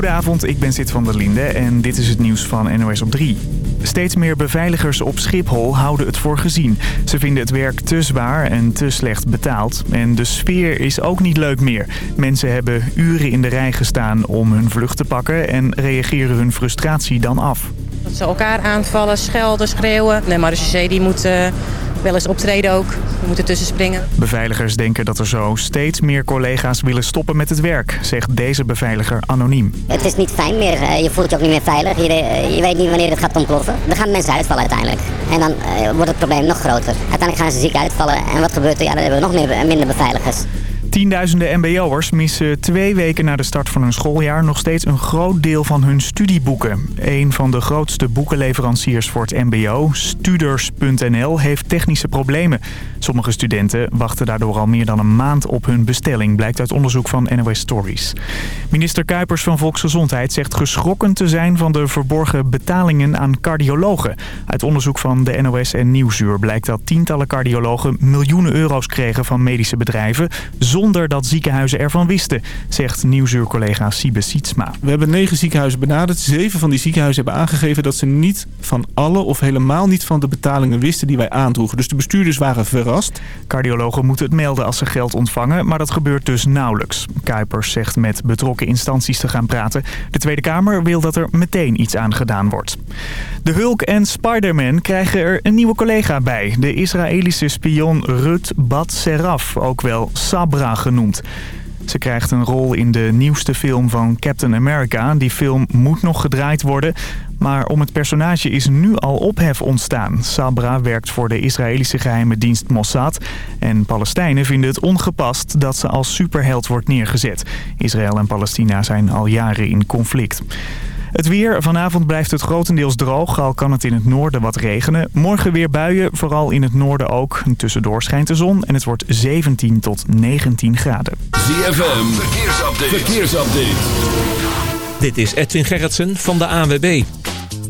Goedenavond, ik ben Sid van der Linde en dit is het nieuws van NOS op 3. Steeds meer beveiligers op Schiphol houden het voor gezien. Ze vinden het werk te zwaar en te slecht betaald. En de sfeer is ook niet leuk meer. Mensen hebben uren in de rij gestaan om hun vlucht te pakken en reageren hun frustratie dan af. Dat ze elkaar aanvallen, schelden, schreeuwen. De marechaussee die moet uh, wel eens optreden ook. We moeten tussen springen. Beveiligers denken dat er zo steeds meer collega's willen stoppen met het werk, zegt deze beveiliger anoniem. Het is niet fijn meer. Eh, je voelt je ook niet meer veilig. Je, eh, je weet niet wanneer het gaat ontploffen. Er gaan mensen uitvallen uiteindelijk. En dan wordt het probleem nog groter. Uiteindelijk gaan ze ziek uitvallen. En wat gebeurt er? Ja, dan hebben we nog meer, minder beveiligers. Tienduizenden mbo'ers missen twee weken na de start van hun schooljaar nog steeds een groot deel van hun studieboeken. Een van de grootste boekenleveranciers voor het mbo, Studers.nl, heeft technische problemen. Sommige studenten wachten daardoor al meer dan een maand op hun bestelling, blijkt uit onderzoek van NOS Stories. Minister Kuipers van Volksgezondheid zegt geschrokken te zijn van de verborgen betalingen aan cardiologen. Uit onderzoek van de NOS en Nieuwsuur blijkt dat tientallen cardiologen miljoenen euro's kregen van medische bedrijven zonder dat ziekenhuizen ervan wisten, zegt Nieuwsuur-collega Siebe Sietsma. We hebben negen ziekenhuizen benaderd. Zeven van die ziekenhuizen hebben aangegeven dat ze niet van alle of helemaal niet van de betalingen wisten die wij aandroegen. Dus de bestuurders waren verrast. Cardiologen moeten het melden als ze geld ontvangen, maar dat gebeurt dus nauwelijks. Kuipers zegt met betrokken instanties te gaan praten. De Tweede Kamer wil dat er meteen iets aan gedaan wordt. De Hulk en Spider-Man krijgen er een nieuwe collega bij. De Israëlische spion Rut Bat Seraf, ook wel Sabra genoemd. Ze krijgt een rol in de nieuwste film van Captain America. Die film moet nog gedraaid worden, maar om het personage is nu al ophef ontstaan. Sabra werkt voor de Israëlische geheime dienst Mossad. En Palestijnen vinden het ongepast dat ze als superheld wordt neergezet. Israël en Palestina zijn al jaren in conflict. Het weer. Vanavond blijft het grotendeels droog, al kan het in het noorden wat regenen. Morgen weer buien, vooral in het noorden ook. Tussendoor schijnt de zon en het wordt 17 tot 19 graden. ZFM, verkeersupdate. verkeersupdate. Dit is Edwin Gerritsen van de ANWB.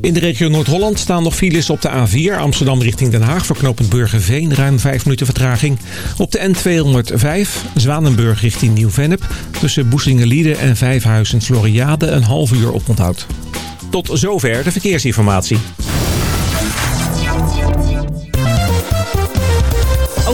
In de regio Noord-Holland staan nog files op de A4 Amsterdam richting Den Haag... voor Burgerveen, ruim 5 minuten vertraging. Op de N205 Zwanenburg richting Nieuw-Vennep... tussen Boesingenlieden en Vijfhuizen Floriade een half uur op onthoud. Tot zover de verkeersinformatie.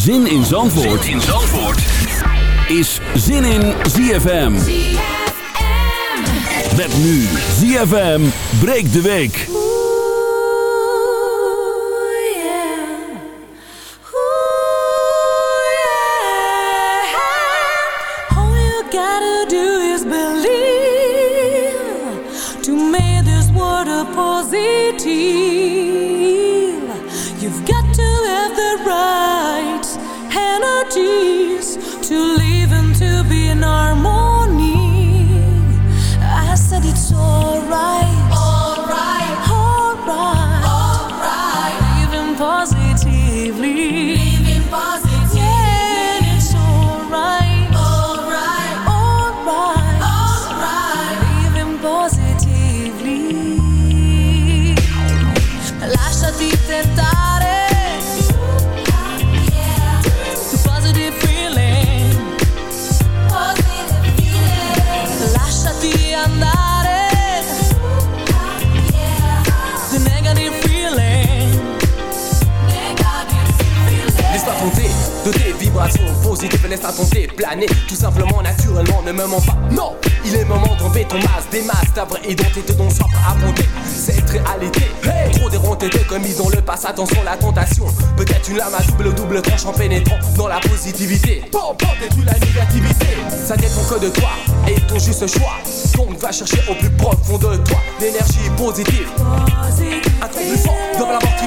Zin in Zandvoort, zin in Zandvoort. is Zin in ZFM. Met nu ZFM breekt de week. Positif laisse à tenter planer. Tout simplement, naturellement, ne me mens pas. Non, il est moment d'enlever ton masque Des masques, ta vraie identité dont soif à monter Cette réalité, hey. Trop déronté comme ils ont le passe. Attention la tentation, peut-être une lame à double double tranche En pénétrant dans la positivité. Bon, bon, détruis la négativité. Ça dépend que de toi et ton juste choix. Donc va chercher au plus profond de toi L'énergie positive. Un truc plus fort dans la mort qui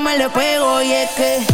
me le pego y es que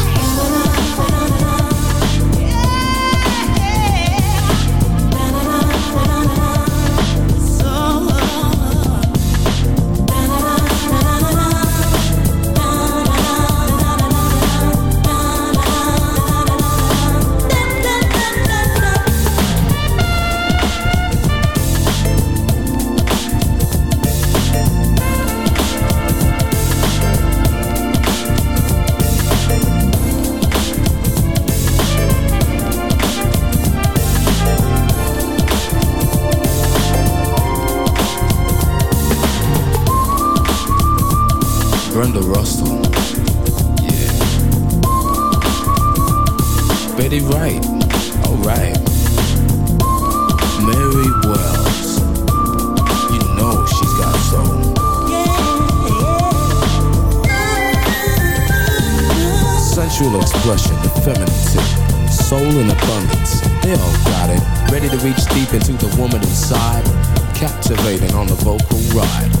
Brenda Russell. Yeah. Betty Wright. Alright. Mary Wells. You know she's got soul. Sensual expression, effeminacy, soul in abundance. They all got it. Ready to reach deep into the woman inside. Captivating on the vocal ride.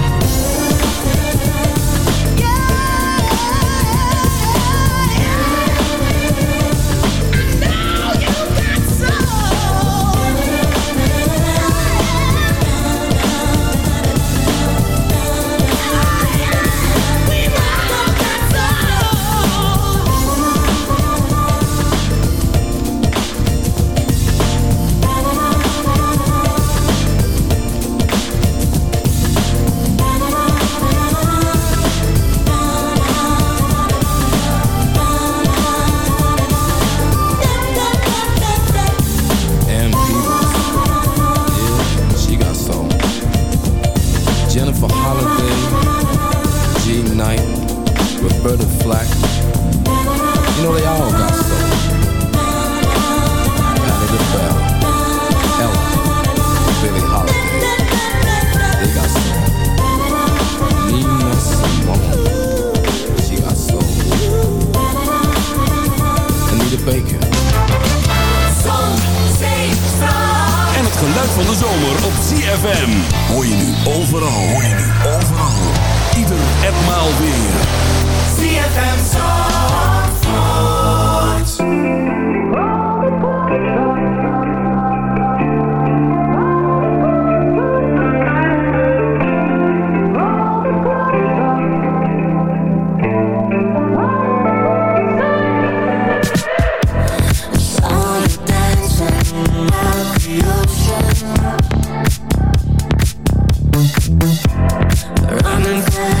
Running. fast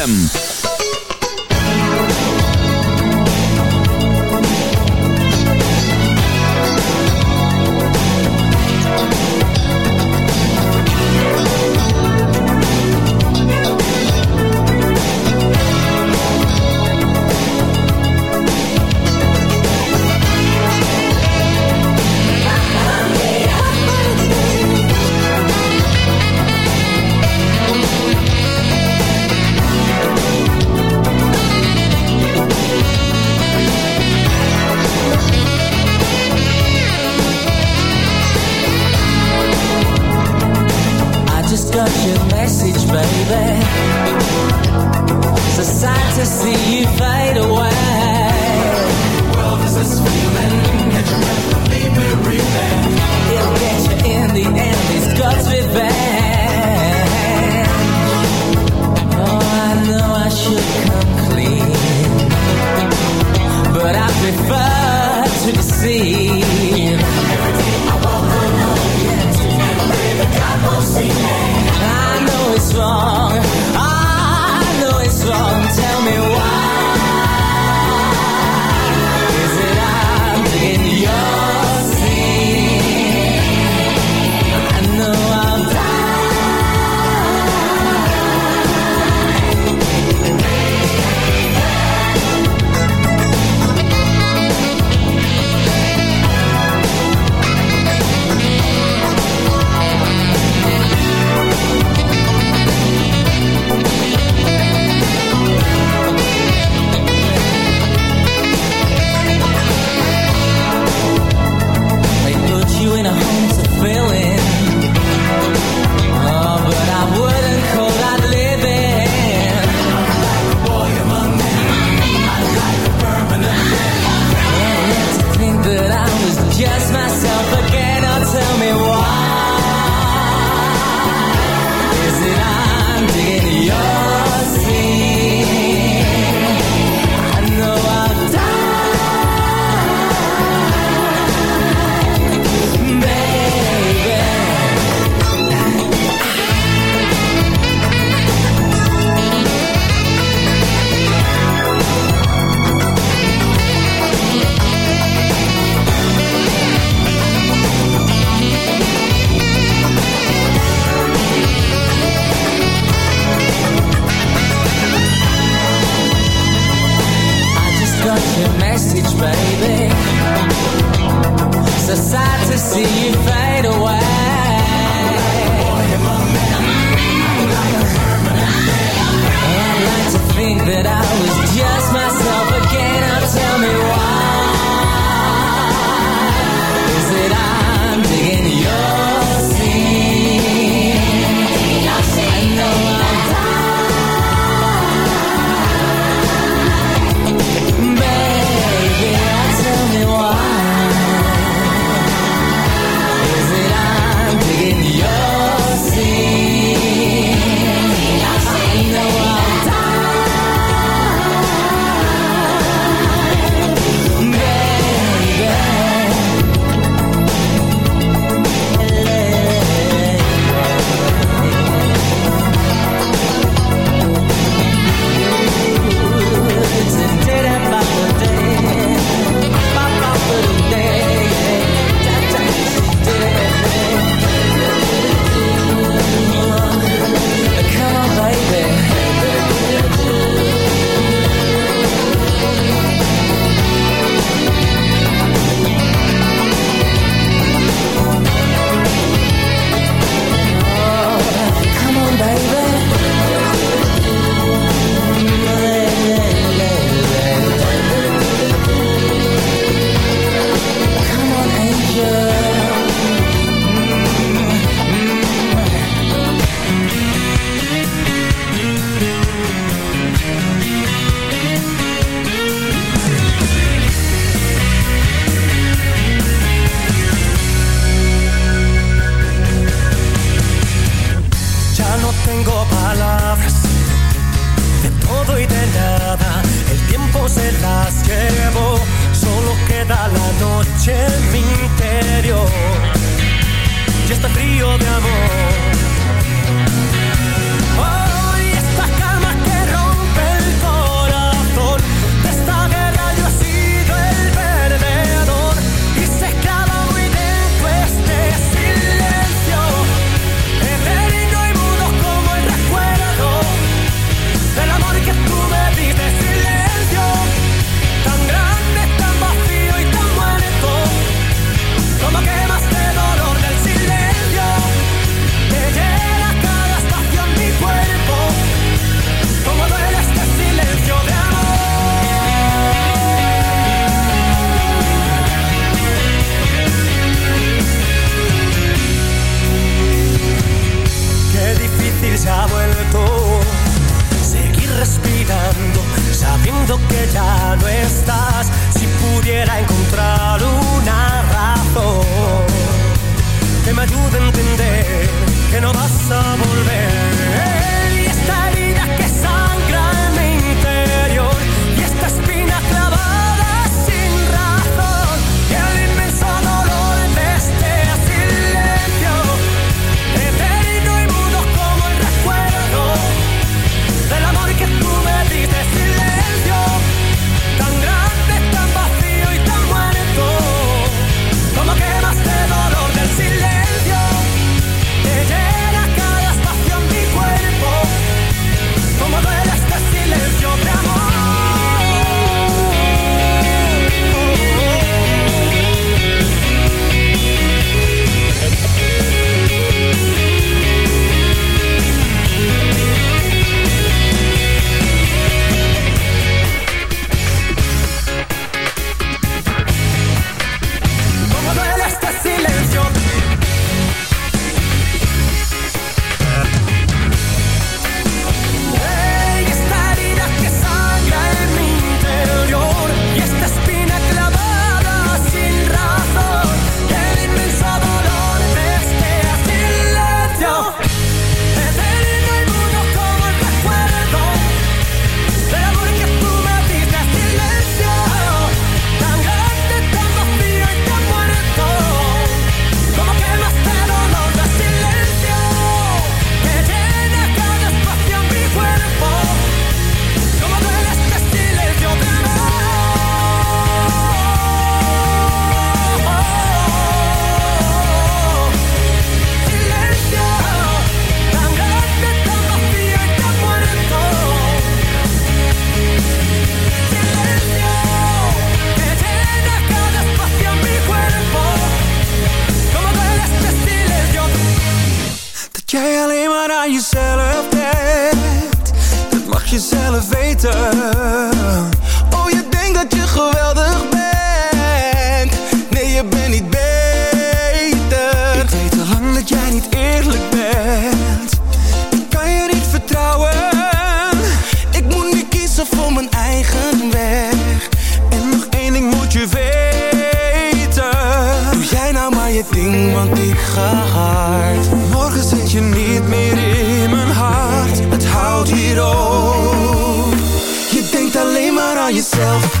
别来空 ik hard. Morgen zit je niet meer in mijn hart, het houdt hier op. Je denkt alleen maar aan jezelf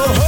Oh.